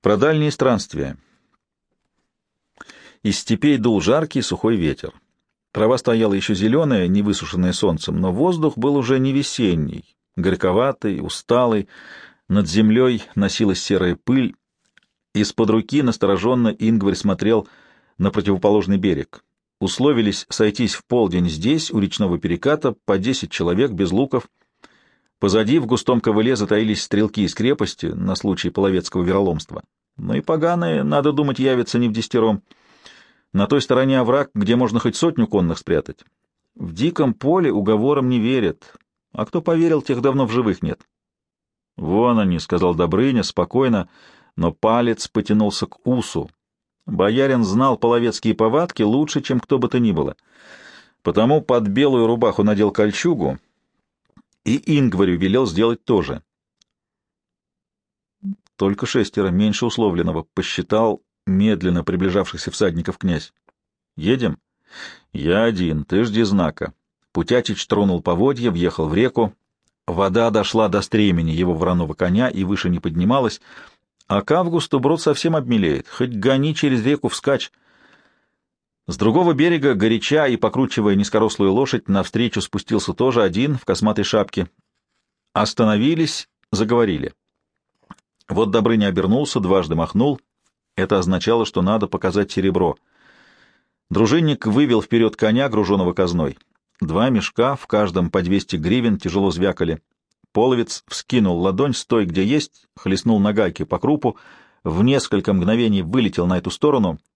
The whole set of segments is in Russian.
Про дальние странствия. Из степей дул жаркий сухой ветер. Трава стояла еще зеленая, не высушенная солнцем, но воздух был уже не весенний, горьковатый, усталый. Над землей носилась серая пыль. Из-под руки настороженно Ингварь смотрел на противоположный берег. Условились сойтись в полдень здесь, у речного переката, по десять человек, без луков. Позади в густом ковыле затаились стрелки из крепости на случай половецкого вероломства. Но и поганые, надо думать, явятся не в десятером. На той стороне овраг, где можно хоть сотню конных спрятать. В диком поле уговорам не верят. А кто поверил, тех давно в живых нет. — Вон они, — сказал Добрыня, спокойно, но палец потянулся к усу. Боярин знал половецкие повадки лучше, чем кто бы то ни было. Потому под белую рубаху надел кольчугу, и Ингварю велел сделать то же. Только шестеро, меньше условленного, посчитал медленно приближавшихся всадников князь. «Едем?» «Я один, ты жди знака». Путятич тронул поводья, въехал в реку. Вода дошла до стремени его вороного коня и выше не поднималась, а к августу брод совсем обмелеет, хоть гони через реку вскачь. С другого берега, горяча и покручивая низкорослую лошадь, навстречу спустился тоже один в косматой шапке. Остановились, заговорили. Вот Добрыня обернулся, дважды махнул. Это означало, что надо показать серебро. Дружинник вывел вперед коня, груженного казной. Два мешка, в каждом по двести гривен, тяжело звякали. Половец вскинул ладонь, стой где есть, хлестнул на гайке по крупу, в несколько мгновений вылетел на эту сторону —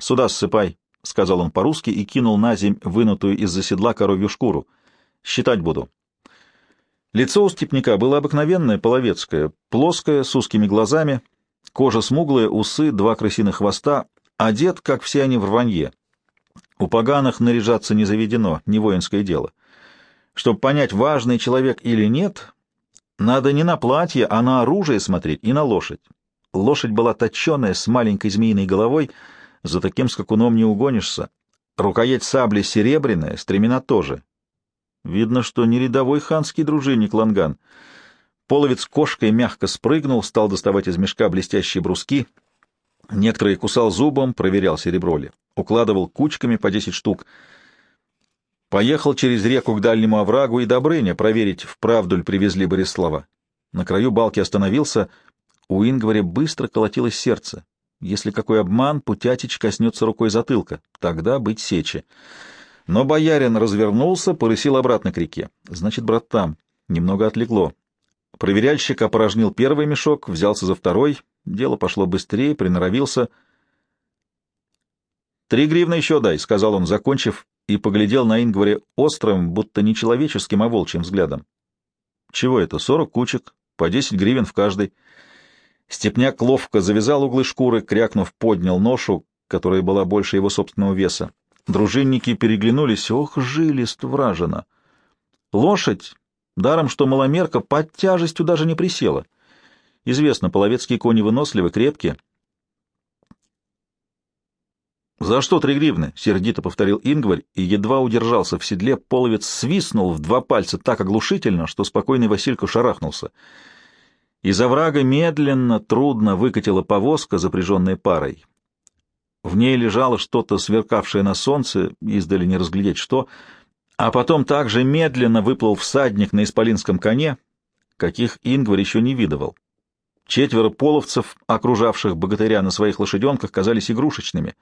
«Сюда ссыпай», — сказал он по-русски и кинул на земь вынутую из-за седла коровью шкуру. «Считать буду». Лицо у степняка было обыкновенное, половецкое, плоское, с узкими глазами, кожа смуглая, усы, два крысиных хвоста, одет, как все они, в рванье. У поганых наряжаться не заведено, не воинское дело. Чтобы понять, важный человек или нет, надо не на платье, а на оружие смотреть и на лошадь. Лошадь была точеная, с маленькой змеиной головой — за таким скакуном не угонишься. Рукоять сабли серебряная, стремена тоже. Видно, что не рядовой ханский дружинник Ланган. Половец кошкой мягко спрыгнул, стал доставать из мешка блестящие бруски. Некоторые кусал зубом, проверял серебро ли. Укладывал кучками по десять штук. Поехал через реку к дальнему оврагу и Добрыня проверить, вправду ли привезли Борислава. На краю балки остановился. У Ингваря быстро колотилось сердце. Если какой обман, Путятич коснется рукой затылка. Тогда быть сечи. Но боярин развернулся, порысил обратно к реке. Значит, брат там. Немного отлегло. Проверяльщик опорожнил первый мешок, взялся за второй. Дело пошло быстрее, приноровился. «Три гривны еще дай», — сказал он, закончив, и поглядел на Ингваре острым, будто не человеческим, а волчьим взглядом. «Чего это? Сорок кучек, по десять гривен в каждой». Степняк ловко завязал углы шкуры, крякнув, поднял ношу, которая была больше его собственного веса. Дружинники переглянулись. Ох, жилист вражина! Лошадь, даром что маломерка, под тяжестью даже не присела. Известно, половецкие кони выносливы, крепкие. «За что три гривны?» — сердито повторил Ингварь и едва удержался в седле. Половец свистнул в два пальца так оглушительно, что спокойный Василька шарахнулся — из оврага медленно, трудно выкатила повозка, запряженная парой. В ней лежало что-то, сверкавшее на солнце, издали не разглядеть что, а потом также медленно выплыл всадник на исполинском коне, каких Ингвар еще не видывал. Четверо половцев, окружавших богатыря на своих лошаденках, казались игрушечными.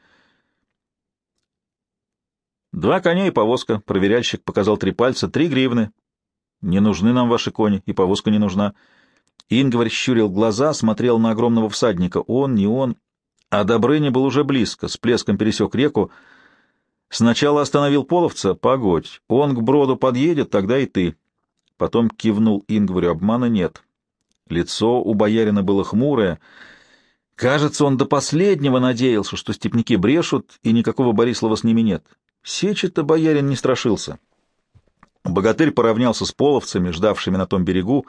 «Два коня и повозка», — проверяльщик показал три пальца, — «три гривны». «Не нужны нам ваши кони, и повозка не нужна». Ингварь щурил глаза, смотрел на огромного всадника. Он, не он. А Добрыня был уже близко, с плеском пересек реку. Сначала остановил половца. Погодь, он к броду подъедет, тогда и ты. Потом кивнул Ингварю. Обмана нет. Лицо у боярина было хмурое. Кажется, он до последнего надеялся, что степняки брешут, и никакого Борислава с ними нет. Сечи-то боярин не страшился. Богатырь поравнялся с половцами, ждавшими на том берегу,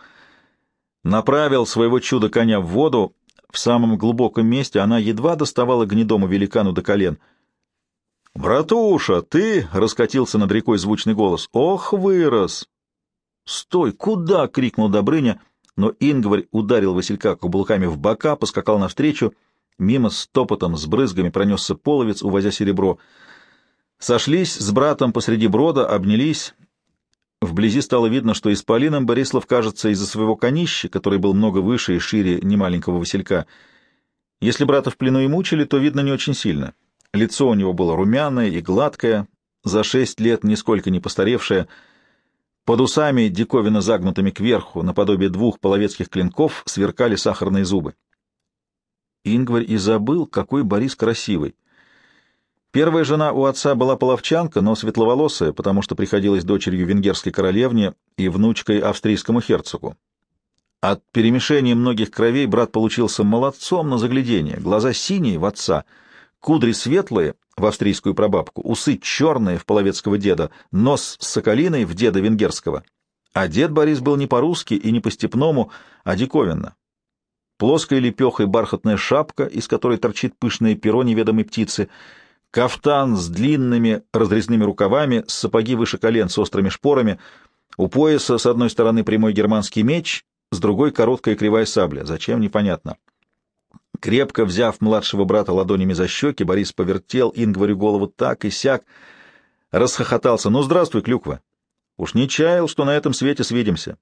направил своего чуда-коня в воду. В самом глубоком месте она едва доставала гнедому великану до колен. «Братуша, ты!» — раскатился над рекой звучный голос. «Ох, вырос!» «Стой! Куда?» — крикнул Добрыня. но Ингварь ударил Василька каблуками в бока, поскакал навстречу, мимо с топотом, с брызгами пронесся половец, увозя серебро. Сошлись с братом посреди брода, обнялись. Вблизи стало видно, что исполином Борислав кажется из-за своего конища, который был много выше и шире немаленького Василька. Если брата в плену и мучили, то видно не очень сильно. Лицо у него было румяное и гладкое, за шесть лет нисколько не постаревшее. Под усами, диковина загнутыми кверху, наподобие двух половецких клинков, сверкали сахарные зубы. Ингварь и забыл, какой Борис красивый. Первая жена у отца была половчанка, но светловолосая, потому что приходилась дочерью венгерской королевне и внучкой австрийскому герцогу. От перемешения многих кровей брат получился молодцом на заглядение, глаза синие в отца, кудри светлые в австрийскую прабабку, усы черные в половецкого деда, нос с соколиной в деда венгерского. А дед Борис был не по-русски и не по-степному, а диковинно. Плоская лепеха и бархатная шапка, из которой торчит пышное перо неведомой птицы, кафтан с длинными разрезными рукавами, сапоги выше колен с острыми шпорами, у пояса с одной стороны прямой германский меч, с другой короткая кривая сабля. Зачем, непонятно. Крепко взяв младшего брата ладонями за щеки, Борис повертел Ингварю голову так и сяк, расхохотался. «Ну, здравствуй, Клюква! Уж не чаял, что на этом свете свидимся!»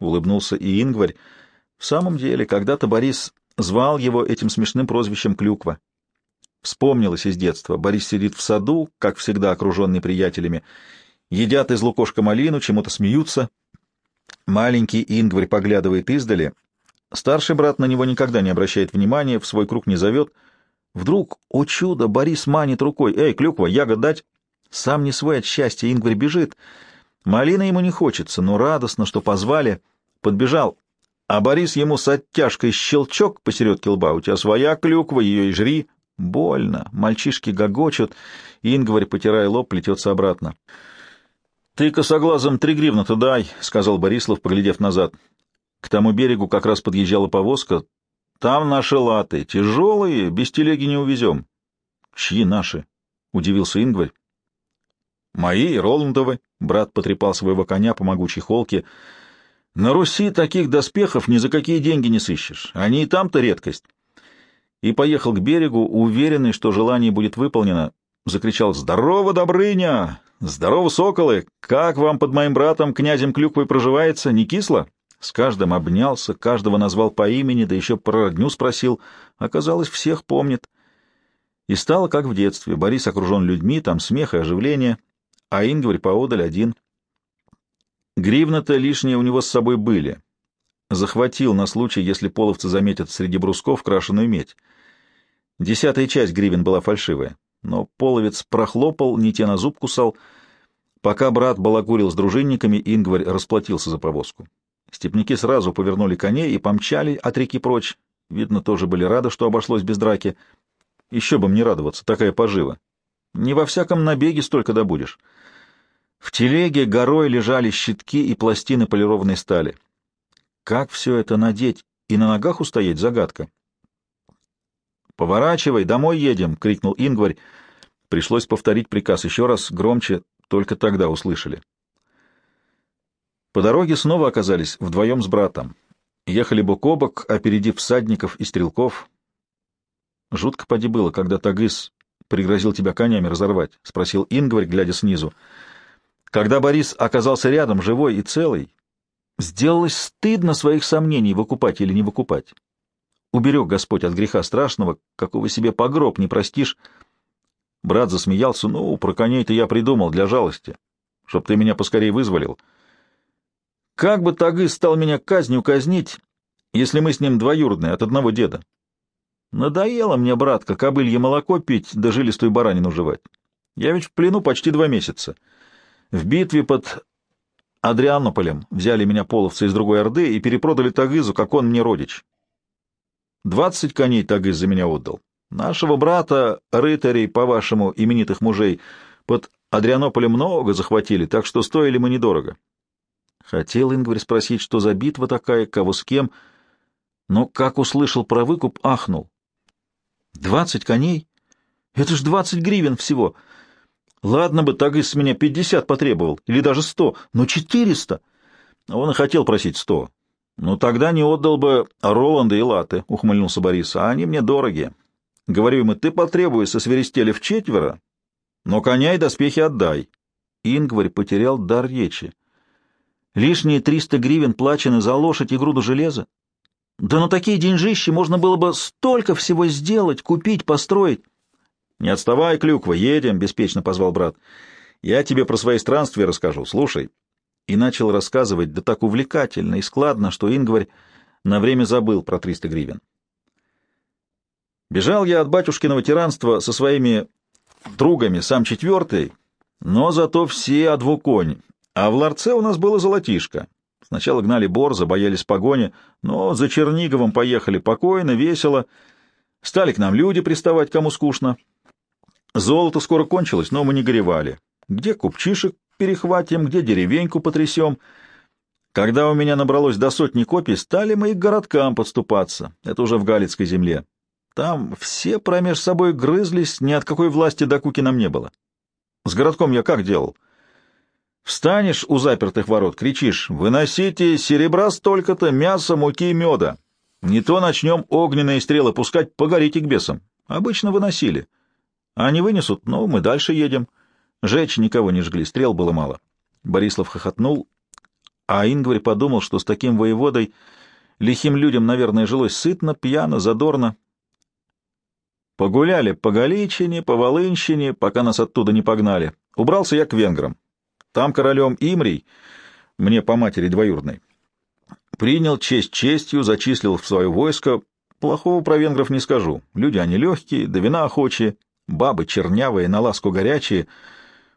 Улыбнулся и Ингварь. В самом деле, когда-то Борис звал его этим смешным прозвищем Клюква. Вспомнилось из детства. Борис сидит в саду, как всегда окруженный приятелями, едят из лукошка малину, чему-то смеются. Маленький Ингварь поглядывает издали — Старший брат на него никогда не обращает внимания, в свой круг не зовет. Вдруг, о чудо, Борис манит рукой. «Эй, клюква, ягод дать?» Сам не свой от счастья, Ингварь бежит. Малина ему не хочется, но радостно, что позвали. Подбежал. А Борис ему с оттяжкой щелчок посередке лба. «У тебя своя клюква, ее и жри». Больно. Мальчишки гогочут. Ингварь, потирая лоб, плетется обратно. «Ты косоглазом три гривна-то дай», — сказал Борислав, поглядев назад. К тому берегу как раз подъезжала повозка. Там наши латы, тяжелые, без телеги не увезем. Чьи наши? — удивился Ингварь. Мои Роландовы. Брат потрепал своего коня по могучей холке. На Руси таких доспехов ни за какие деньги не сыщешь. Они и там-то редкость. И поехал к берегу, уверенный, что желание будет выполнено. Закричал «Здорово, Добрыня! Здорово, соколы! Как вам под моим братом, князем Клюквой, проживается? Не кисло?» С каждым обнялся, каждого назвал по имени, да еще про родню спросил. Оказалось, всех помнит. И стало, как в детстве. Борис окружен людьми, там смех и оживление, а Ингварь поодаль один. Гривна-то лишние у него с собой были. Захватил на случай, если половцы заметят среди брусков крашеную медь. Десятая часть гривен была фальшивая, но половец прохлопал, не те на зуб кусал. Пока брат балагурил с дружинниками, Ингварь расплатился за повозку. Степняки сразу повернули коней и помчали от реки прочь. Видно, тоже были рады, что обошлось без драки. Еще бы мне радоваться, такая пожива. Не во всяком набеге столько добудешь. В телеге горой лежали щитки и пластины полированной стали. Как все это надеть и на ногах устоять — загадка. «Поворачивай, домой едем!» — крикнул Ингварь. Пришлось повторить приказ еще раз громче, только тогда услышали. По дороге снова оказались вдвоем с братом. Ехали бок о бок, опередив всадников и стрелков. Жутко поди было, когда Тагыс пригрозил тебя конями разорвать, — спросил Ингварь, глядя снизу. Когда Борис оказался рядом, живой и целый, сделалось стыдно своих сомнений, выкупать или не выкупать. Уберег Господь от греха страшного, какого себе погроб не простишь. Брат засмеялся. Ну, про коней-то я придумал для жалости, чтоб ты меня поскорее вызволил. — как бы Тагы стал меня казнью казнить, если мы с ним двоюродные от одного деда? Надоело мне, братка, кобылье молоко пить да жилистую баранину жевать. Я ведь в плену почти два месяца. В битве под Адрианополем взяли меня половцы из другой Орды и перепродали Тагызу, как он мне родич. Двадцать коней Тагыз за меня отдал. Нашего брата, рыцарей, по-вашему, именитых мужей, под Адрианополем много захватили, так что стоили мы недорого. Хотел Ингварь спросить, что за битва такая, кого с кем, но как услышал про выкуп, ахнул. «Двадцать коней? Это ж двадцать гривен всего. Ладно бы так из меня пятьдесят потребовал, или даже сто, но четыреста!» Он и хотел просить сто. Ну, тогда не отдал бы Роланда и Латы, — ухмыльнулся Борис, — а они мне дороги. Говорю ему, ты потребуй со свиристели в четверо, но коня и доспехи отдай. Ингварь потерял дар речи. Лишние триста гривен плачены за лошадь и груду железа. Да на такие деньжищи можно было бы столько всего сделать, купить, построить. — Не отставай, Клюква, едем, — беспечно позвал брат. — Я тебе про свои странствия расскажу, слушай. И начал рассказывать, да так увлекательно и складно, что Ингварь на время забыл про триста гривен. Бежал я от батюшкиного тиранства со своими другами, сам четвертый, но зато все о двуконь, а в ларце у нас было золотишко. Сначала гнали борза, боялись погони, но за Черниговым поехали покойно, весело. Стали к нам люди приставать, кому скучно. Золото скоро кончилось, но мы не горевали. Где купчишек перехватим, где деревеньку потрясем. Когда у меня набралось до сотни копий, стали мы и к городкам подступаться. Это уже в Галицкой земле. Там все промеж собой грызлись, ни от какой власти до куки нам не было. С городком я как делал? Встанешь у запертых ворот, кричишь «Выносите серебра столько-то, мяса, муки, меда!» Не то начнем огненные стрелы пускать, погорите к бесам. Обычно выносили. А они вынесут, ну, мы дальше едем. Жечь никого не жгли, стрел было мало. Борислав хохотнул, а Ингварь подумал, что с таким воеводой лихим людям, наверное, жилось сытно, пьяно, задорно. Погуляли по Галичине, по Волынщине, пока нас оттуда не погнали. Убрался я к венграм. Там королем Имрий, мне по матери двоюродной, принял честь честью, зачислил в свое войско. Плохого про венгров не скажу. Люди они легкие, да вина охочие, бабы чернявые, на ласку горячие.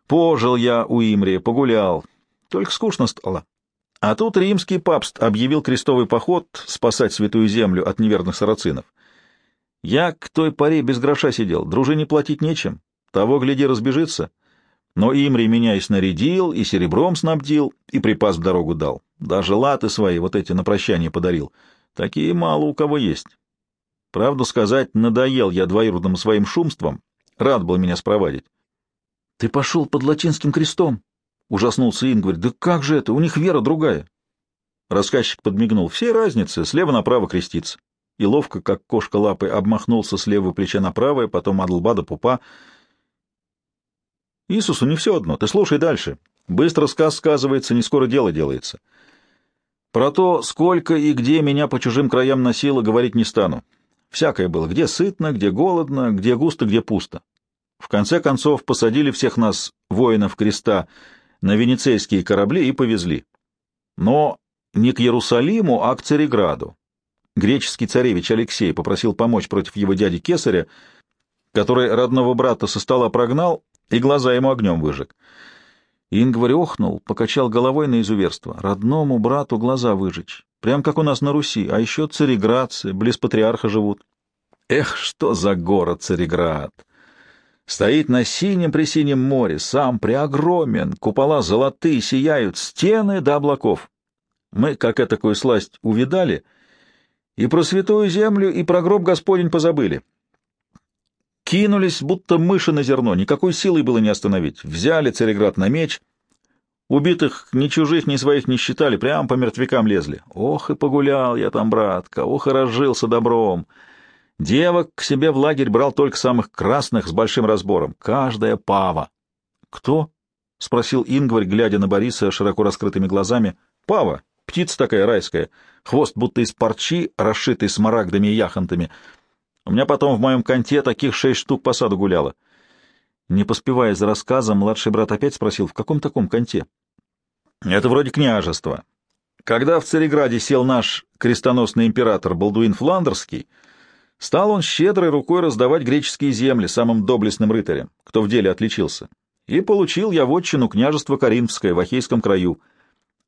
Пожил я у Имрия, погулял. Только скучно стало. А тут римский папст объявил крестовый поход спасать святую землю от неверных сарацинов. Я к той паре без гроша сидел, дружине платить нечем. Того, гляди, разбежится. Но Имри меня и снарядил, и серебром снабдил, и припас в дорогу дал. Даже латы свои вот эти на прощание подарил. Такие мало у кого есть. Правду сказать, надоел я двоюродным своим шумством, рад был меня спровадить. — Ты пошел под латинским крестом? — ужаснулся Ингварь. — Да как же это? У них вера другая. Рассказчик подмигнул. Все разницы, слева направо креститься. И ловко, как кошка лапы, обмахнулся с левого плеча на правое, потом от лба до пупа — Иисусу не все одно, ты слушай дальше. Быстро сказ сказывается, не скоро дело делается. Про то, сколько и где меня по чужим краям носило, говорить не стану. Всякое было, где сытно, где голодно, где густо, где пусто. В конце концов посадили всех нас, воинов креста, на венецейские корабли и повезли. Но не к Иерусалиму, а к Цареграду. Греческий царевич Алексей попросил помочь против его дяди Кесаря, который родного брата со стола прогнал и глаза ему огнем выжег. Ингварь охнул, покачал головой на изуверство. Родному брату глаза выжечь. Прям как у нас на Руси, а еще цареградцы, близ патриарха живут. Эх, что за город Цареград! Стоит на синем-пресинем море, сам преогромен, купола золотые сияют, стены до облаков. Мы, как этакую сласть, увидали, и про святую землю, и про гроб Господень позабыли. Кинулись, будто мыши на зерно, никакой силой было не остановить. Взяли Цареград на меч. Убитых ни чужих, ни своих не считали, прямо по мертвякам лезли. Ох, и погулял я там, братка, ох, и разжился добром. Девок к себе в лагерь брал только самых красных с большим разбором. Каждая пава. — Кто? — спросил Ингварь, глядя на Бориса широко раскрытыми глазами. — Пава. Птица такая райская. Хвост будто из парчи, расшитый смарагдами и яхонтами. У меня потом в моем конте таких шесть штук по саду гуляло. Не поспевая за рассказом, младший брат опять спросил, в каком таком конте? Это вроде княжества. Когда в Цареграде сел наш крестоносный император Балдуин Фландерский, стал он щедрой рукой раздавать греческие земли самым доблестным рыцарям, кто в деле отличился. И получил я вотчину княжества Каринфское в Ахейском краю.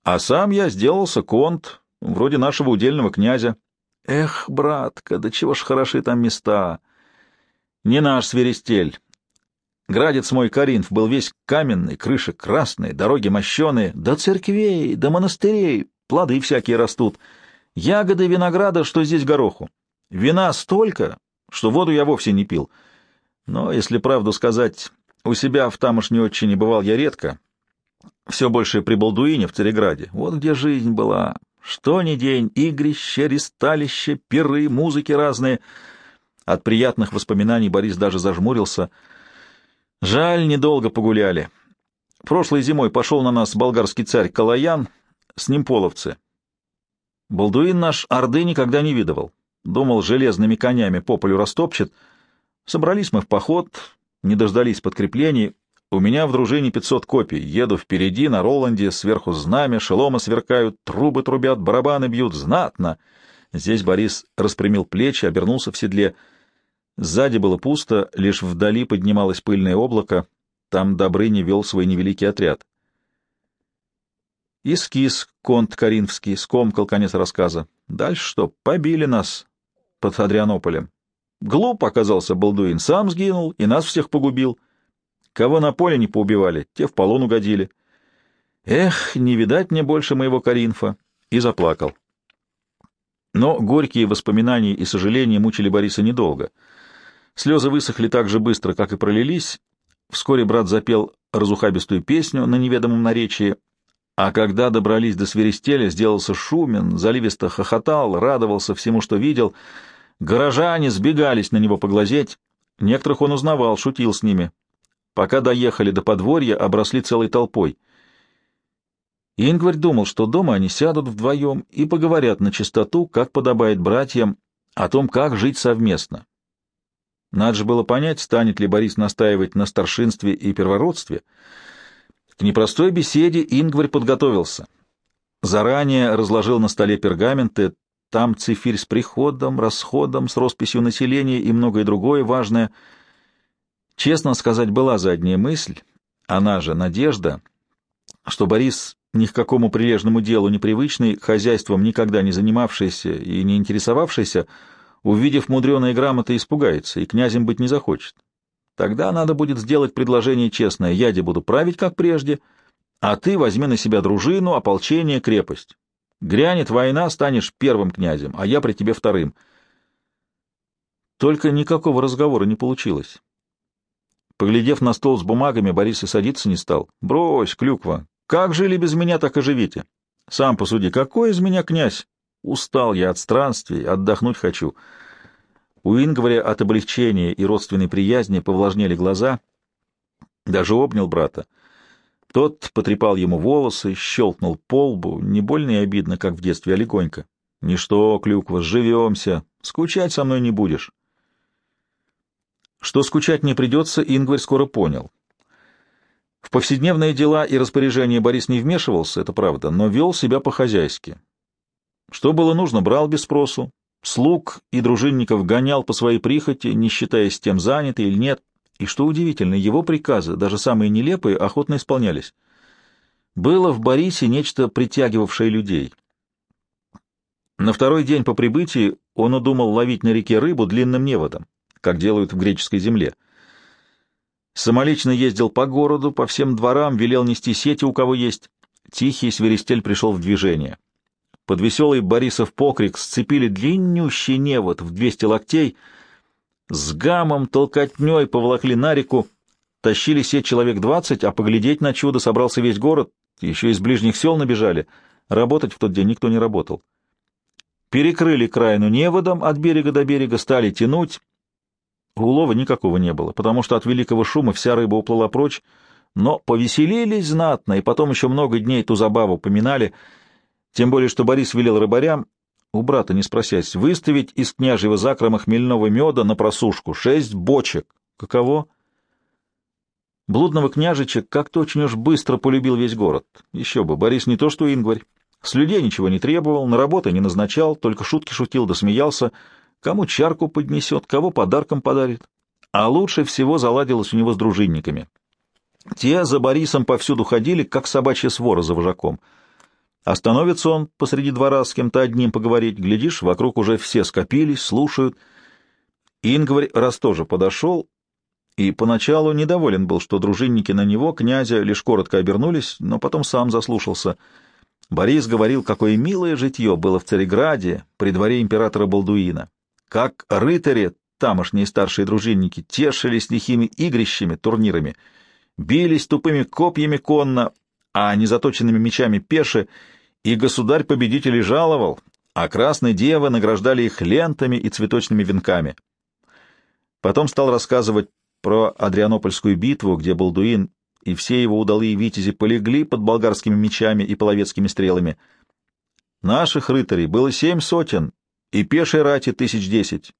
А сам я сделался конт, вроде нашего удельного князя, Эх, братка, да чего ж хороши там места! Не наш свиристель. Градец мой Каринф был весь каменный, крыши красные, дороги мощеные, до церквей, до монастырей, плоды всякие растут, ягоды винограда, что здесь гороху. Вина столько, что воду я вовсе не пил. Но, если правду сказать, у себя в тамошней отчине бывал я редко. Все больше при Балдуине в Цареграде. Вот где жизнь была. Что ни день, игрище, ресталище, пиры, музыки разные. От приятных воспоминаний Борис даже зажмурился. Жаль, недолго погуляли. Прошлой зимой пошел на нас болгарский царь Калаян, с ним половцы. Балдуин наш Орды никогда не видывал. Думал, железными конями по полю растопчет. Собрались мы в поход, не дождались подкреплений. У меня в дружине пятьсот копий. Еду впереди, на Роланде, сверху знамя, шеломы сверкают, трубы трубят, барабаны бьют. Знатно! Здесь Борис распрямил плечи, обернулся в седле. Сзади было пусто, лишь вдали поднималось пыльное облако. Там Добрыня вел свой невеликий отряд. Искис, конт Каринфский, скомкал конец рассказа. Дальше что? Побили нас под Адрианополем. Глуп оказался Балдуин, сам сгинул и нас всех погубил. Кого на поле не поубивали, те в полон угодили. Эх, не видать мне больше моего Каринфа. И заплакал. Но горькие воспоминания и сожаления мучили Бориса недолго. Слезы высохли так же быстро, как и пролились. Вскоре брат запел разухабистую песню на неведомом наречии, а когда добрались до свиристеля, сделался шумен, заливисто хохотал, радовался всему, что видел. Горожане сбегались на него поглазеть. Некоторых он узнавал, шутил с ними. Пока доехали до подворья, обросли целой толпой. Ингварь думал, что дома они сядут вдвоем и поговорят на чистоту, как подобает братьям, о том, как жить совместно. Надо же было понять, станет ли Борис настаивать на старшинстве и первородстве. К непростой беседе Ингварь подготовился. Заранее разложил на столе пергаменты, там цифирь с приходом, расходом, с росписью населения и многое другое важное — Честно сказать, была задняя мысль, она же надежда, что Борис, ни к какому прилежному делу непривычный, хозяйством никогда не занимавшийся и не интересовавшийся, увидев мудреные грамоты, испугается и князем быть не захочет. Тогда надо будет сделать предложение честное. Я буду править, как прежде, а ты возьми на себя дружину, ополчение, крепость. Грянет война, станешь первым князем, а я при тебе вторым. Только никакого разговора не получилось. Поглядев на стол с бумагами, Борис и садиться не стал. «Брось, клюква! Как жили без меня, так и живите! Сам посуди, какой из меня князь? Устал я от странствий, отдохнуть хочу». У Ингваря от облегчения и родственной приязни повлажнели глаза. Даже обнял брата. Тот потрепал ему волосы, щелкнул по лбу, не больно и обидно, как в детстве, а легонько. — Ничто, Клюква, живемся, скучать со мной не будешь. Что скучать не придется, Ингварь скоро понял. В повседневные дела и распоряжения Борис не вмешивался, это правда, но вел себя по-хозяйски. Что было нужно, брал без спросу. Слуг и дружинников гонял по своей прихоти, не считаясь тем, заняты или нет. И что удивительно, его приказы, даже самые нелепые, охотно исполнялись. Было в Борисе нечто притягивавшее людей. На второй день по прибытии он удумал ловить на реке рыбу длинным неводом как делают в греческой земле. Самолично ездил по городу, по всем дворам, велел нести сети, у кого есть. Тихий свиристель пришел в движение. Под веселый Борисов покрик сцепили длиннющий невод в двести локтей, с гамом, толкотней поволокли на реку, тащили сеть человек двадцать, а поглядеть на чудо собрался весь город, еще из ближних сел набежали. Работать в тот день никто не работал. Перекрыли крайну неводом от берега до берега, стали тянуть, Улова никакого не было, потому что от великого шума вся рыба уплыла прочь, но повеселились знатно, и потом еще много дней ту забаву поминали, тем более что Борис велел рыбарям, у брата не спросясь, выставить из княжьего закрома хмельного меда на просушку шесть бочек. Каково? Блудного княжича как-то очень уж быстро полюбил весь город. Еще бы, Борис не то что Ингварь. С людей ничего не требовал, на работы не назначал, только шутки шутил да смеялся — Кому чарку поднесет, кого подарком подарит. А лучше всего заладилось у него с дружинниками. Те за Борисом повсюду ходили, как собачья свора за вожаком. Остановится он посреди двора с кем-то одним поговорить, глядишь, вокруг уже все скопились, слушают. Ингварь раз тоже подошел и поначалу недоволен был, что дружинники на него, князя, лишь коротко обернулись, но потом сам заслушался. Борис говорил, какое милое житье было в Цареграде при дворе императора Балдуина, как рыцари, тамошние старшие дружинники, тешились лихими игрищами, турнирами, бились тупыми копьями конно, а незаточенными мечами пеше, и государь-победителей жаловал, а красные девы награждали их лентами и цветочными венками. Потом стал рассказывать про Адрианопольскую битву, где Балдуин и все его удалые витязи полегли под болгарскими мечами и половецкими стрелами. Наших рыцарей было семь сотен, и пешей рати тысяч десять.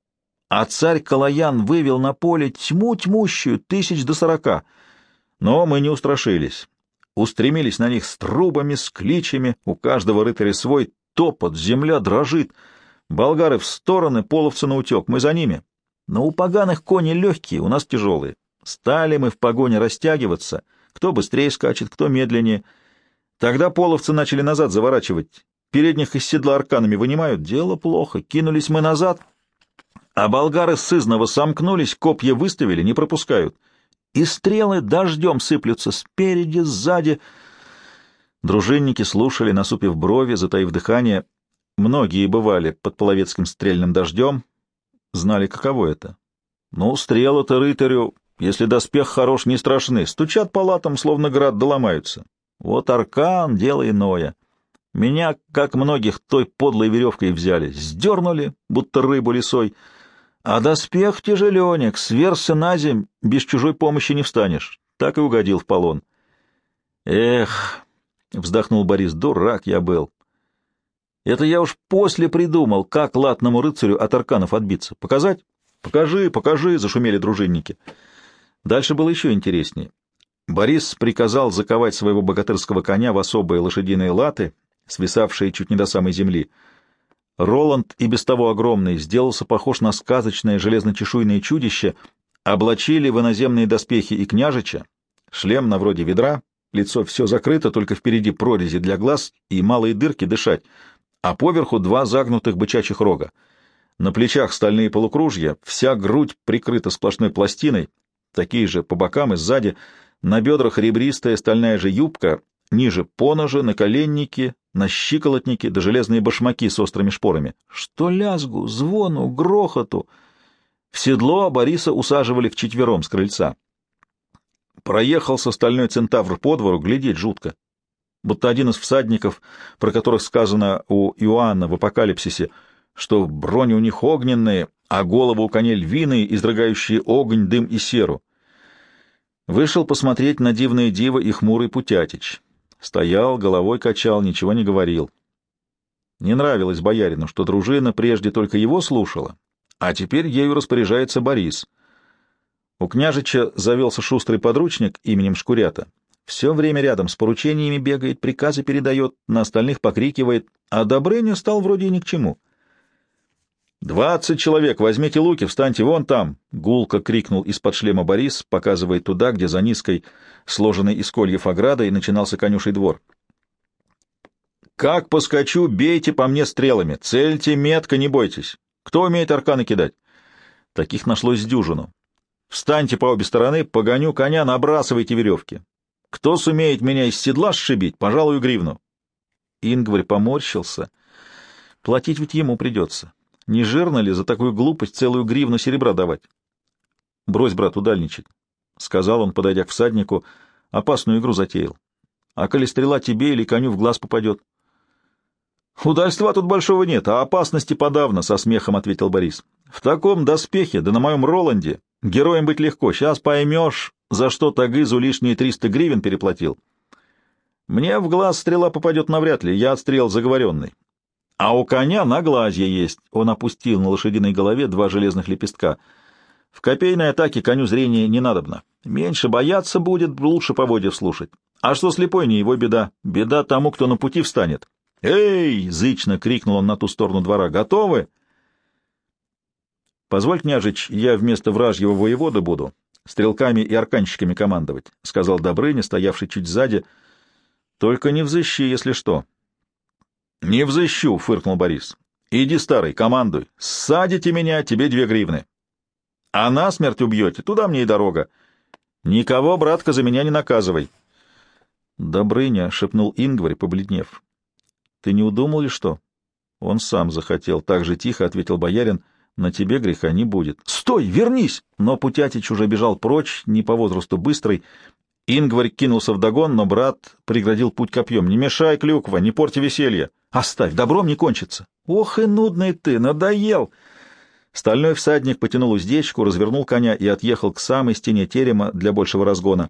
А царь Калаян вывел на поле тьму тьмущую, тысяч до сорока. Но мы не устрашились. Устремились на них с трубами, с кличами, у каждого рыцаря свой топот, земля дрожит. Болгары в стороны, половцы на утек, мы за ними. Но у поганых кони легкие, у нас тяжелые. Стали мы в погоне растягиваться, кто быстрее скачет, кто медленнее. Тогда половцы начали назад заворачивать. Передних из седла арканами вынимают. Дело плохо. Кинулись мы назад, а болгары сызново сомкнулись, копья выставили, не пропускают. И стрелы дождем сыплются спереди, сзади. Дружинники слушали, насупив брови, затаив дыхание. Многие бывали под половецким стрельным дождем, знали, каково это. Ну, стрелы-то рыцарю если доспех хорош, не страшны. Стучат по латам, словно град, доломаются. Вот аркан — дело иное. Меня, как многих, той подлой веревкой взяли. Сдернули, будто рыбу лесой. А доспех тяжеленек, сверся на земь, без чужой помощи не встанешь. Так и угодил в полон. Эх, — вздохнул Борис, — дурак я был. Это я уж после придумал, как латному рыцарю от арканов отбиться. Показать? Покажи, покажи, — зашумели дружинники. — Дальше было еще интереснее. Борис приказал заковать своего богатырского коня в особые лошадиные латы, свисавшие чуть не до самой земли. Роланд, и без того огромный, сделался похож на сказочное железночешуйное чудище, облачили в иноземные доспехи и княжича, шлем на вроде ведра, лицо все закрыто, только впереди прорези для глаз и малые дырки дышать, а поверху два загнутых бычачьих рога. На плечах стальные полукружья, вся грудь прикрыта сплошной пластиной, такие же по бокам и сзади, на бедрах ребристая стальная же юбка, ниже поножи, наколенники, на щиколотники да железные башмаки с острыми шпорами. Что лязгу, звону, грохоту! В седло Бориса усаживали вчетвером с крыльца. Проехался стальной центавр по двору, глядеть жутко. Будто один из всадников, про которых сказано у Иоанна в Апокалипсисе, что брони у них огненные, а голову у коней львиные, изрыгающие огонь, дым и серу. Вышел посмотреть на дивное диво и хмурый Путятич. Стоял, головой качал, ничего не говорил. Не нравилось боярину, что дружина прежде только его слушала, а теперь ею распоряжается Борис. У княжича завелся шустрый подручник именем Шкурята. Все время рядом с поручениями бегает, приказы передает, на остальных покрикивает, а Добрыня стал вроде и ни к чему — «Двадцать человек! Возьмите луки, встаньте вон там!» — гулко крикнул из-под шлема Борис, показывая туда, где за низкой, сложенной из кольев оградой, начинался конюший двор. «Как поскочу, бейте по мне стрелами! Цельте метко, не бойтесь! Кто умеет арканы кидать?» Таких нашлось дюжину. «Встаньте по обе стороны, погоню коня, набрасывайте веревки! Кто сумеет меня из седла сшибить, пожалуй, гривну!» Ингварь поморщился. «Платить ведь ему придется». Не жирно ли за такую глупость целую гривну серебра давать? — Брось, брат, удальничать, — сказал он, подойдя к всаднику. — Опасную игру затеял. А коли стрела тебе или коню в глаз попадет? — Удальства тут большого нет, а опасности подавно, — со смехом ответил Борис. — В таком доспехе, да на моем Роланде, героем быть легко. Сейчас поймешь, за что Тагызу лишние триста гривен переплатил. Мне в глаз стрела попадет навряд ли, я отстрел заговоренный. А у коня наглазье есть. Он опустил на лошадиной голове два железных лепестка. В копейной атаке коню зрение не надобно. Меньше бояться будет, лучше поводья слушать. А что слепой, не его беда. Беда тому, кто на пути встанет. «Эй!» — зычно крикнул он на ту сторону двора. «Готовы?» «Позволь, княжич, я вместо вражьего воевода буду, стрелками и арканщиками командовать», — сказал Добрыня, стоявший чуть сзади. «Только не взыщи, если что». — Не взыщу, — фыркнул Борис. — Иди, старый, командуй. Садите меня, тебе две гривны. А насмерть убьете, туда мне и дорога. Никого, братка, за меня не наказывай. — Добрыня, — шепнул Ингварь, побледнев. — Ты не удумал ли что? Он сам захотел, так же тихо ответил боярин. На тебе греха не будет. — Стой, вернись! Но Путятич уже бежал прочь, не по возрасту быстрый, Ингварь кинулся в догон, но брат преградил путь копьем. «Не мешай, клюква, не порти веселье! Оставь, добром не кончится!» «Ох и нудный ты, надоел!» Стальной всадник потянул уздечку, развернул коня и отъехал к самой стене терема для большего разгона.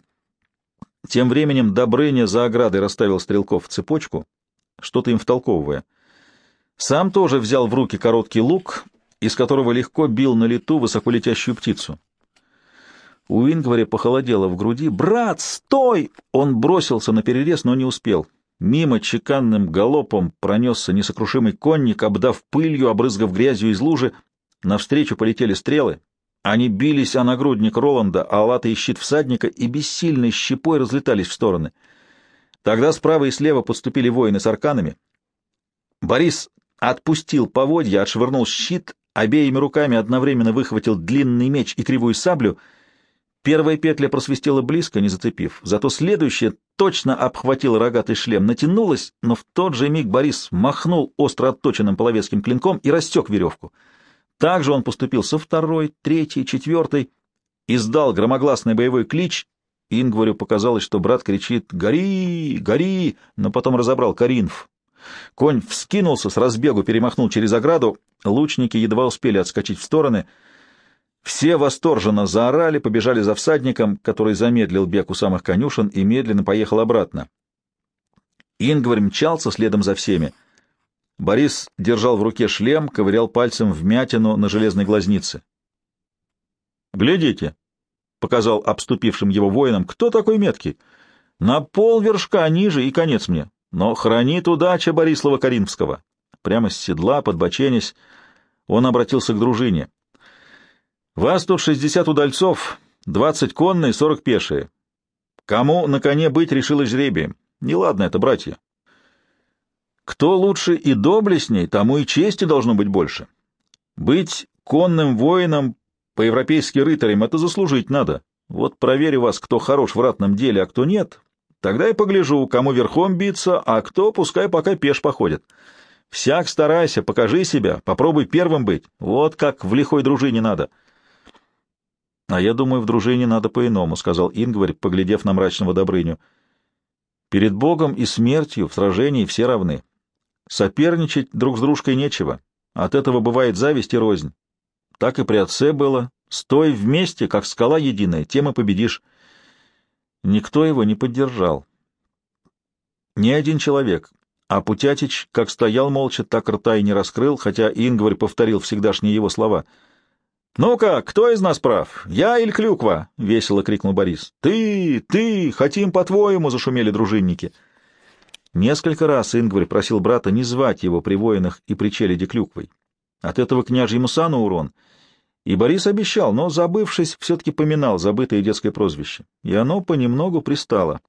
Тем временем Добрыня за оградой расставил стрелков в цепочку, что-то им втолковывая. Сам тоже взял в руки короткий лук, из которого легко бил на лету высоколетящую птицу. У Ингваря похолодело в груди. «Брат, стой!» Он бросился на перерез, но не успел. Мимо чеканным галопом пронесся несокрушимый конник, обдав пылью, обрызгав грязью из лужи. Навстречу полетели стрелы. Они бились о нагрудник Роланда, а латый щит всадника и бессильной щепой разлетались в стороны. Тогда справа и слева подступили воины с арканами. Борис отпустил поводья, отшвырнул щит, обеими руками одновременно выхватил длинный меч и кривую саблю — Первая петля просвистела близко, не зацепив, зато следующая точно обхватила рогатый шлем, натянулась, но в тот же миг Борис махнул остро отточенным половецким клинком и растек веревку. Также он поступил со второй, третьей, четвертой, издал громогласный боевой клич. Ингварю показалось, что брат кричит «Гори! Гори!», но потом разобрал «Каринф». Конь вскинулся, с разбегу перемахнул через ограду, лучники едва успели отскочить в стороны — все восторженно заорали, побежали за всадником, который замедлил бег у самых конюшен и медленно поехал обратно. Ингварь мчался следом за всеми. Борис держал в руке шлем, ковырял пальцем вмятину на железной глазнице. «Глядите!» — показал обступившим его воинам. «Кто такой меткий? На пол вершка ниже и конец мне. Но хранит удача Борислава Каринского!» Прямо с седла, подбоченясь, он обратился к дружине. Вас тут шестьдесят удальцов, двадцать конные, сорок пешие. Кому на коне быть решилось жребием? Неладно это, братья. Кто лучше и доблестней, тому и чести должно быть больше. Быть конным воином, по-европейски рыцарем, это заслужить надо. Вот проверю вас, кто хорош в ратном деле, а кто нет. Тогда и погляжу, кому верхом биться, а кто пускай пока пеш походит. Всяк старайся, покажи себя, попробуй первым быть. Вот как в лихой дружине надо. —— А я думаю, в дружине надо по-иному, — сказал Ингварь, поглядев на мрачного Добрыню. — Перед Богом и смертью в сражении все равны. Соперничать друг с дружкой нечего. От этого бывает зависть и рознь. Так и при отце было. Стой вместе, как скала единая, тем и победишь. Никто его не поддержал. Ни один человек. А Путятич как стоял молча, так рта и не раскрыл, хотя Ингварь повторил всегдашние его слова — «Ну-ка, кто из нас прав? Я или Клюква?» — весело крикнул Борис. «Ты! Ты! Хотим по-твоему!» — зашумели дружинники. Несколько раз Ингварь просил брата не звать его при воинах и при челяди Клюквой. От этого княжьему сану урон. И Борис обещал, но, забывшись, все-таки поминал забытое детское прозвище. И оно понемногу пристало.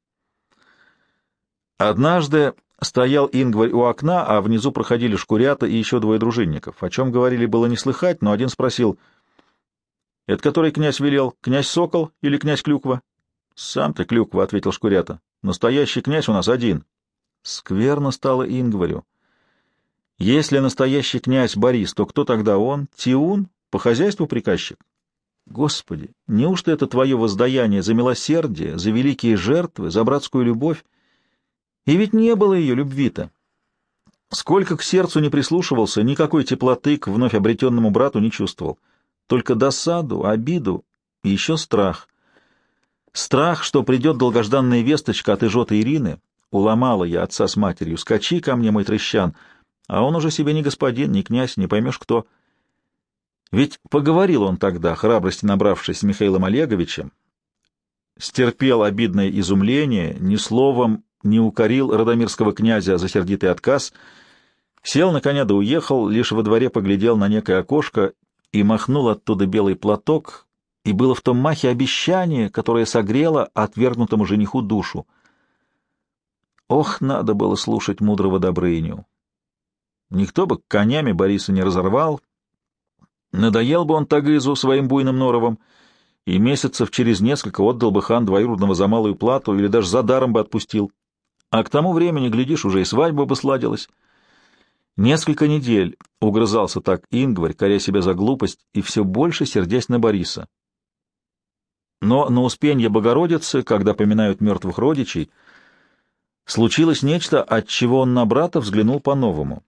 Однажды стоял Ингварь у окна, а внизу проходили шкурята и еще двое дружинников. О чем говорили, было не слыхать, но один спросил —— Это который князь велел? Князь Сокол или князь Клюква? — Сам ты Клюква, — ответил Шкурята. — Настоящий князь у нас один. Скверно стало Ингварю. Если настоящий князь Борис, то кто тогда он? Тиун? По хозяйству приказчик? Господи, неужто это твое воздаяние за милосердие, за великие жертвы, за братскую любовь? И ведь не было ее любви-то. Сколько к сердцу не прислушивался, никакой теплоты к вновь обретенному брату не чувствовал только досаду, обиду и еще страх. Страх, что придет долгожданная весточка от Ижота Ирины, уломала я отца с матерью, скачи ко мне, мой трещан, а он уже себе не господин, не князь, не поймешь кто. Ведь поговорил он тогда, храбрости набравшись с Михаилом Олеговичем, стерпел обидное изумление, ни словом не укорил Радомирского князя за сердитый отказ, сел на коня да уехал, лишь во дворе поглядел на некое окошко и махнул оттуда белый платок, и было в том махе обещание, которое согрело отвергнутому жениху душу. Ох, надо было слушать мудрого Добрыню. Никто бы конями Бориса не разорвал, надоел бы он Тагызу своим буйным норовом, и месяцев через несколько отдал бы хан двоюродного за малую плату или даже за даром бы отпустил. А к тому времени, глядишь, уже и свадьба бы сладилась. Несколько недель угрызался так Ингварь, коря себя за глупость, и все больше сердясь на Бориса. Но на Успенье Богородицы, когда поминают мертвых родичей, случилось нечто, от чего он на брата взглянул по-новому.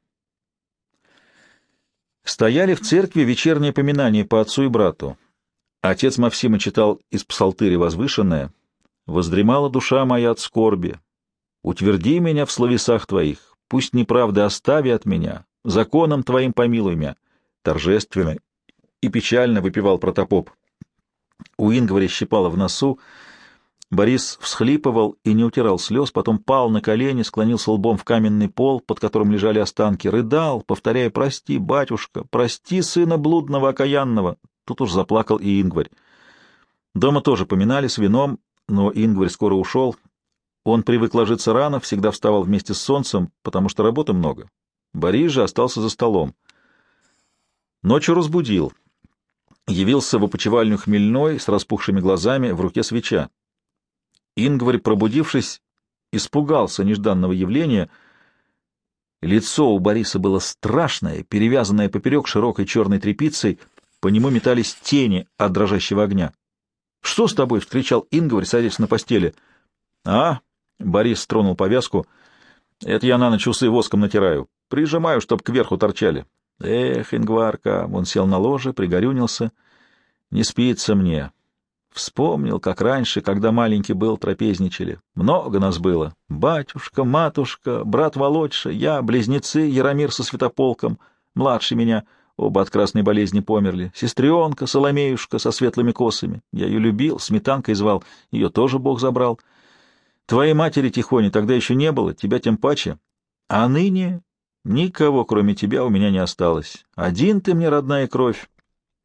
Стояли в церкви вечерние поминания по отцу и брату. Отец Мавсима читал из псалтыри возвышенное «Воздремала душа моя от скорби. Утверди меня в словесах твоих, пусть неправды остави от меня, законом твоим помилуй меня». Торжественно и печально выпивал протопоп. У Ингваря щипало в носу, Борис всхлипывал и не утирал слез, потом пал на колени, склонился лбом в каменный пол, под которым лежали останки, рыдал, повторяя «Прости, батюшка, прости сына блудного окаянного». Тут уж заплакал и Ингварь. Дома тоже поминали с вином, но Ингварь скоро ушел. Он привык ложиться рано, всегда вставал вместе с солнцем, потому что работы много. Борис же остался за столом. Ночью разбудил. Явился в опочивальню хмельной, с распухшими глазами, в руке свеча. Ингварь, пробудившись, испугался нежданного явления. Лицо у Бориса было страшное, перевязанное поперек широкой черной тряпицей, по нему метались тени от дрожащего огня. — Что с тобой? — вскричал Ингварь, садясь на постели. — А? — Борис тронул повязку. — Это я на ночь усы воском натираю. Прижимаю, чтоб кверху торчали. — Эх, Ингварка! Он сел на ложе, пригорюнился. — Не спится мне. Вспомнил, как раньше, когда маленький был, трапезничали. Много нас было. Батюшка, матушка, брат Володьша, я, близнецы, Яромир со святополком, младше меня, оба от красной болезни померли. Сестренка, Соломеюшка со светлыми косами. Я ее любил, сметанкой звал, ее тоже Бог забрал. Твоей матери, Тихони, тогда еще не было, тебя тем паче. А ныне никого, кроме тебя, у меня не осталось. Один ты мне родная кровь,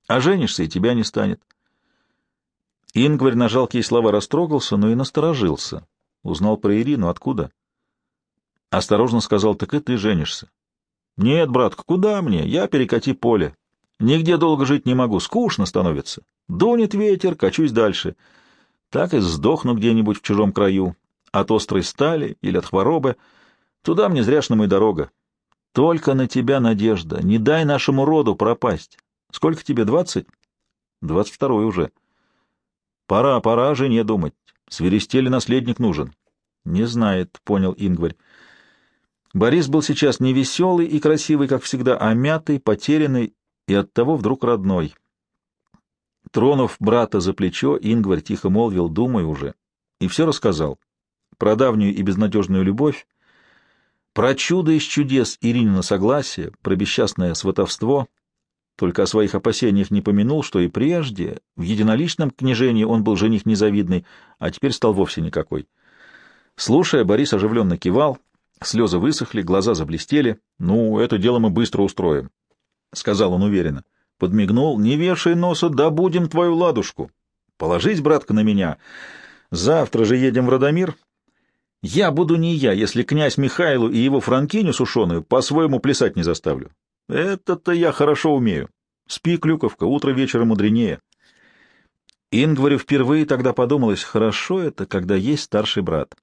а женишься, и тебя не станет. Ингварь на жалкие слова растрогался, но и насторожился. Узнал про Ирину. Откуда? Осторожно сказал, так и ты женишься. Нет, братка, куда мне? Я перекати поле. Нигде долго жить не могу, скучно становится. Дунет ветер, качусь дальше. Так и сдохну где-нибудь в чужом краю. От острой стали или от хворобы. Туда мне зряшному и дорога. Только на тебя надежда. Не дай нашему роду пропасть. Сколько тебе, двадцать? Двадцать второй уже. Пора, пора жене думать. Свиристели наследник нужен. Не знает, понял Ингварь. Борис был сейчас не веселый и красивый, как всегда, а мятый, потерянный и оттого вдруг родной. Тронув брата за плечо, Ингварь тихо молвил, думай уже, и все рассказал. Про давнюю и безнадежную любовь, про чудо из чудес Иринина согласие, про бесчастное сватовство — только о своих опасениях не помянул, что и прежде в единоличном княжении он был жених незавидный, а теперь стал вовсе никакой. Слушая, Борис оживленно кивал, слезы высохли, глаза заблестели. «Ну, это дело мы быстро устроим», — сказал он уверенно. Подмигнул. «Не вешай носа, да будем твою ладушку. Положись, братка, на меня. Завтра же едем в Радомир. Я буду не я, если князь Михайлу и его франкиню сушеную по-своему плясать не заставлю. Это-то я хорошо умею. Спи, Клюковка, утро вечера мудренее. Ингварю впервые тогда подумалось, хорошо это, когда есть старший брат.